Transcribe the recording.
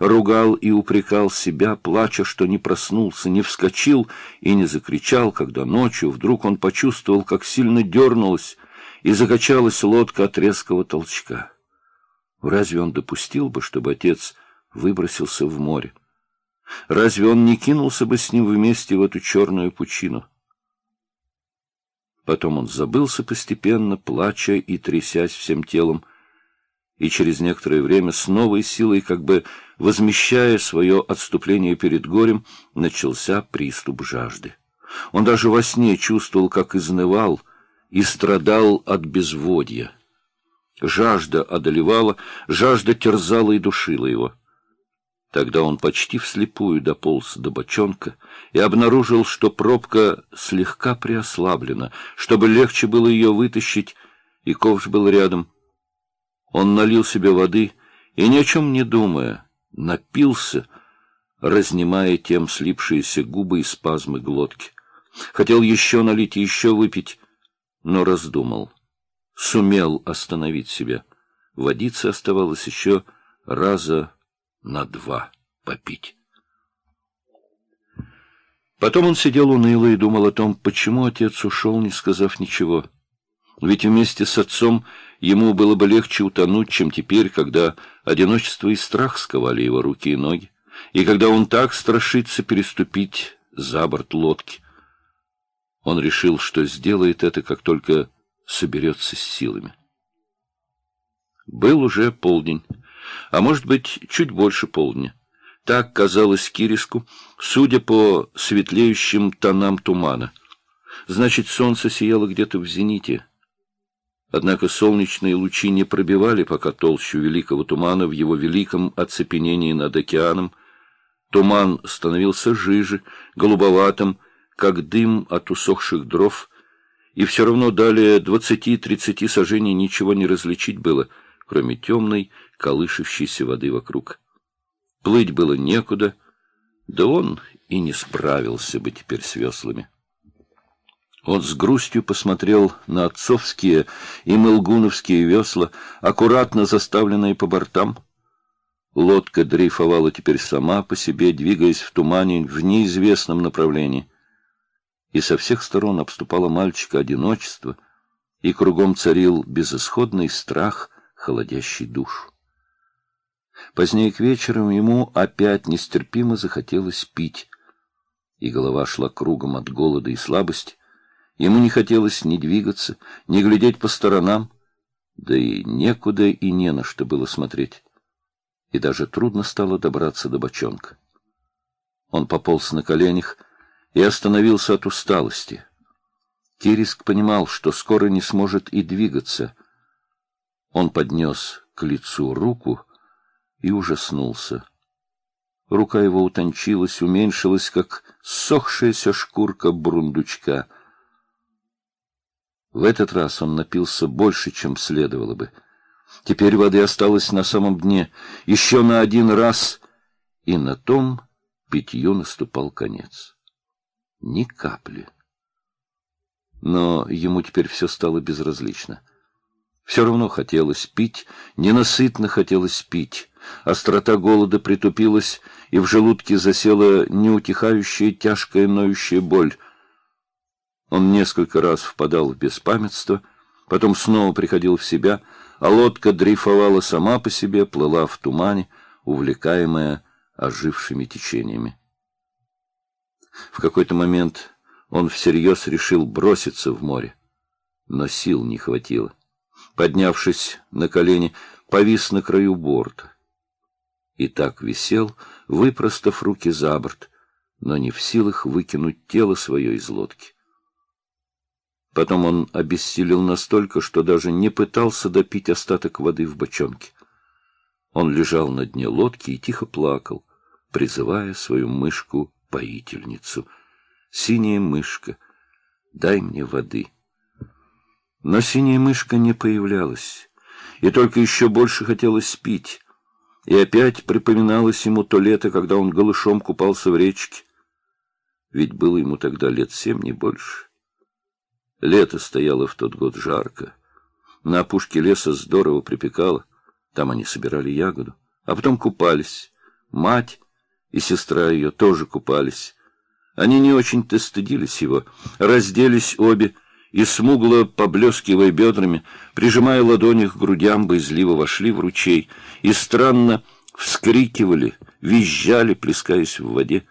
ругал и упрекал себя, плача, что не проснулся, не вскочил и не закричал, когда ночью вдруг он почувствовал, как сильно дернулась и закачалась лодка от резкого толчка. Разве он допустил бы, чтобы отец выбросился в море? Разве он не кинулся бы с ним вместе в эту черную пучину? Потом он забылся постепенно, плача и трясясь всем телом, и через некоторое время с новой силой, как бы возмещая свое отступление перед горем, начался приступ жажды. Он даже во сне чувствовал, как изнывал и страдал от безводья. Жажда одолевала, жажда терзала и душила его. Тогда он почти вслепую дополз до бочонка и обнаружил, что пробка слегка приослаблена, чтобы легче было ее вытащить, и ковш был рядом. Он налил себе воды и, ни о чем не думая, напился, разнимая тем слипшиеся губы и спазмы глотки. Хотел еще налить и еще выпить, но раздумал. Сумел остановить себя. Водиться оставалось еще раза на два попить. Потом он сидел уныло и думал о том, почему отец ушел, не сказав ничего. Ведь вместе с отцом ему было бы легче утонуть, чем теперь, когда одиночество и страх сковали его руки и ноги, и когда он так страшится переступить за борт лодки. Он решил, что сделает это, как только соберется с силами. Был уже полдень а может быть, чуть больше полдня. Так казалось Кириску, судя по светлеющим тонам тумана. Значит, солнце сияло где-то в зените. Однако солнечные лучи не пробивали пока толщу великого тумана в его великом оцепенении над океаном. Туман становился жиже, голубоватым, как дым от усохших дров, и все равно далее двадцати-тридцати сажений ничего не различить было, кроме темной, колышущейся воды вокруг. Плыть было некуда, да он и не справился бы теперь с веслами. Он с грустью посмотрел на отцовские и мылгуновские весла, аккуратно заставленные по бортам. Лодка дрейфовала теперь сама по себе, двигаясь в тумане в неизвестном направлении. И со всех сторон обступало мальчика одиночество, и кругом царил безысходный страх, холодящий душу. Позднее к вечеру ему опять нестерпимо захотелось пить, и голова шла кругом от голода и слабости. Ему не хотелось ни двигаться, ни глядеть по сторонам, да и некуда и не на что было смотреть. И даже трудно стало добраться до бочонка. Он пополз на коленях и остановился от усталости. Кириск понимал, что скоро не сможет и двигаться. Он поднес к лицу руку и ужаснулся. Рука его утончилась, уменьшилась, как сохшаяся шкурка брундучка. В этот раз он напился больше, чем следовало бы. Теперь воды осталось на самом дне, еще на один раз, и на том питью наступал конец. Ни капли. Но ему теперь все стало безразлично. Все равно хотелось пить, ненасытно хотелось пить. Острота голода притупилась, и в желудке засела неутихающая тяжкая ноющая боль. Он несколько раз впадал в беспамятство, потом снова приходил в себя, а лодка дрейфовала сама по себе, плыла в тумане, увлекаемая ожившими течениями. В какой-то момент он всерьез решил броситься в море, но сил не хватило. Поднявшись на колени, повис на краю борта и так висел, выпростав руки за борт, но не в силах выкинуть тело свое из лодки. Потом он обессилел настолько, что даже не пытался допить остаток воды в бочонке. Он лежал на дне лодки и тихо плакал, призывая свою мышку-поительницу. «Синяя мышка, дай мне воды». Но синяя мышка не появлялась, и только еще больше хотелось пить. И опять припоминалось ему то лето, когда он голышом купался в речке. Ведь было ему тогда лет семь, не больше. Лето стояло в тот год жарко. На опушке леса здорово припекало. Там они собирали ягоду. А потом купались. Мать и сестра ее тоже купались. Они не очень-то стыдились его, разделись обе и, смугло поблескивая бедрами, прижимая ладони к грудям, боязливо вошли в ручей и странно вскрикивали, визжали, плескаясь в воде.